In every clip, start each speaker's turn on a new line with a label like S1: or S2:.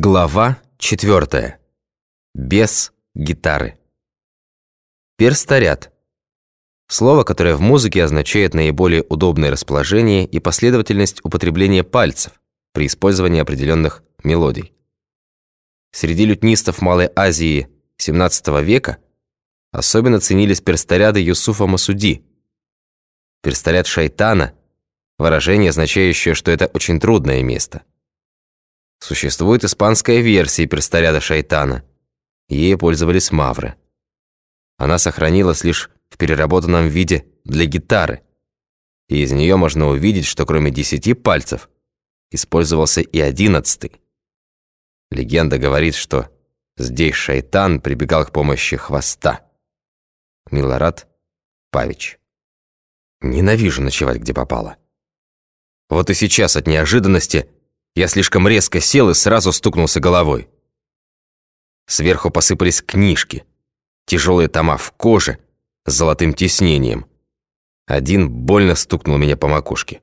S1: Глава 4. Без гитары. Перстаряд. Слово, которое в музыке означает наиболее удобное расположение и последовательность употребления пальцев при использовании определенных мелодий. Среди лютнистов Малой Азии XVII века особенно ценились перстаряды Юсуфа Масуди. Перстаряд шайтана – выражение, означающее, что это очень трудное место. Существует испанская версия перстаряда шайтана. Ей пользовались мавры. Она сохранилась лишь в переработанном виде для гитары. И из нее можно увидеть, что кроме десяти пальцев использовался и одиннадцатый. Легенда говорит, что здесь шайтан прибегал к помощи хвоста. Милорад Павич. Ненавижу ночевать, где попало. Вот и сейчас от неожиданности я слишком резко сел и сразу стукнулся головой. Сверху посыпались книжки, тяжелые тома в коже с золотым тиснением. Один больно стукнул меня по макушке.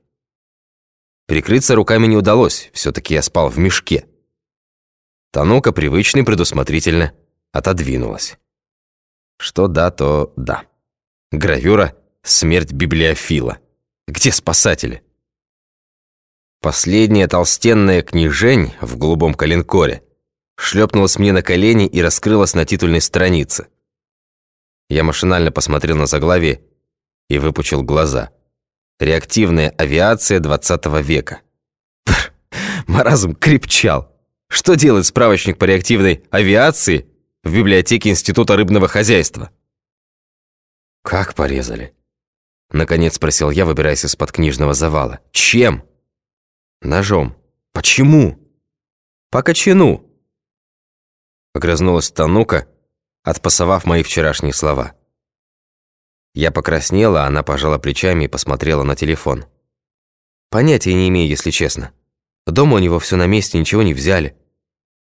S1: Прикрыться руками не удалось, все-таки я спал в мешке. Танука привычно и предусмотрительно отодвинулась. Что да, то да. Гравюра «Смерть библиофила». Где спасатели? Последняя толстенная книжень в голубом коленкоре шлепнулась мне на колени и раскрылась на титульной странице. Я машинально посмотрел на заглавие и выпучил глаза. «Реактивная авиация 20 века». Пр, маразм крепчал. Что делает справочник по реактивной авиации в библиотеке Института рыбного хозяйства? «Как порезали?» Наконец спросил я, выбираясь из-под книжного завала. «Чем?» Ножом. Почему? По кочану. Огрызнулась Танука, отпасовав мои вчерашние слова. Я покраснела, она пожала плечами и посмотрела на телефон. Понятия не имею, если честно. Дома у него все на месте, ничего не взяли.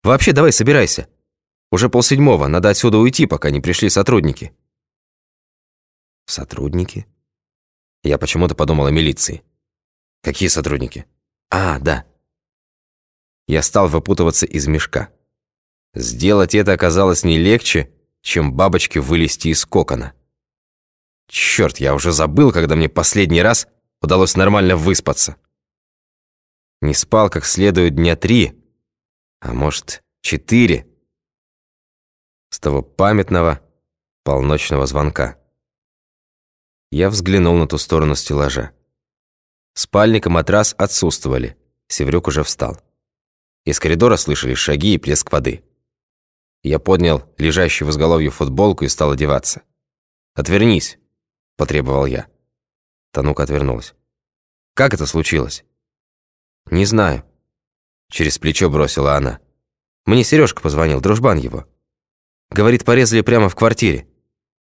S1: Вообще, давай собирайся. Уже полседьмого, надо отсюда уйти, пока не пришли сотрудники. Сотрудники? Я почему-то подумала о милиции. Какие сотрудники? А, да. Я стал выпутываться из мешка. Сделать это оказалось не легче, чем бабочке вылезти из кокона. Черт, я уже забыл, когда мне последний раз удалось нормально выспаться. Не спал как следует дня три, а может, четыре. С того памятного полночного звонка. Я взглянул на ту сторону стеллажа. Спальник и матрас отсутствовали. Севрюк уже встал. Из коридора слышались шаги и плеск воды. Я поднял лежащую в изголовье футболку и стал одеваться. «Отвернись», – потребовал я. Танука отвернулась. «Как это случилось?» «Не знаю». Через плечо бросила она. «Мне Сережка позвонил, дружбан его. Говорит, порезали прямо в квартире.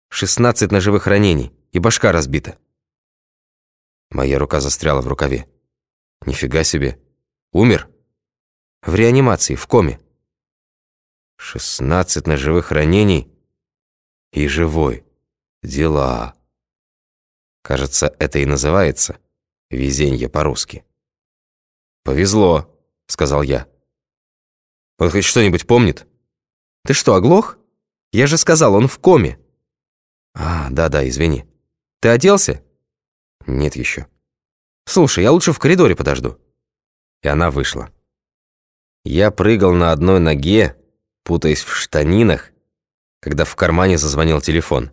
S1: 16 ножевых ранений, и башка разбита». Моя рука застряла в рукаве. Нифига себе. Умер? В реанимации, в коме. Шестнадцать ножевых ранений и живой. Дела. Кажется, это и называется везенье по-русски. «Повезло», — сказал я. «Он хоть что-нибудь помнит?» «Ты что, оглох? Я же сказал, он в коме». «А, да-да, извини. Ты оделся?» «Нет еще». «Слушай, я лучше в коридоре подожду». И она вышла. Я прыгал на одной ноге, путаясь в штанинах, когда в кармане зазвонил телефон.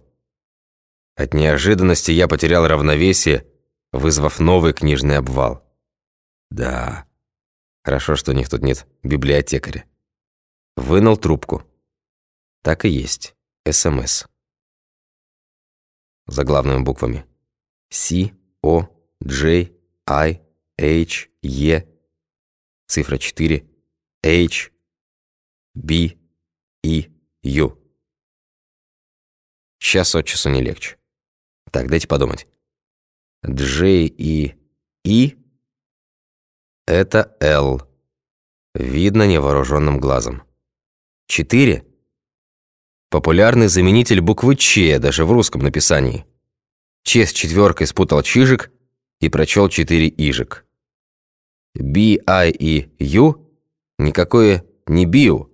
S1: От неожиданности я потерял равновесие, вызвав новый книжный обвал. Да, хорошо, что у них тут нет библиотекаря. Вынул трубку. Так и есть. СМС. Заглавными буквами. Си, О, Джей, I, H, E, цифра 4, H, B, E, U. Час от часу не легче. Так, дайте подумать. J и E – это L. Видно невооруженным глазом. 4 – популярный заменитель буквы Ч даже в русском написании. Ч с четверкой спутал чижик – и прочел четыре ижик. B, I и U никакое не бию,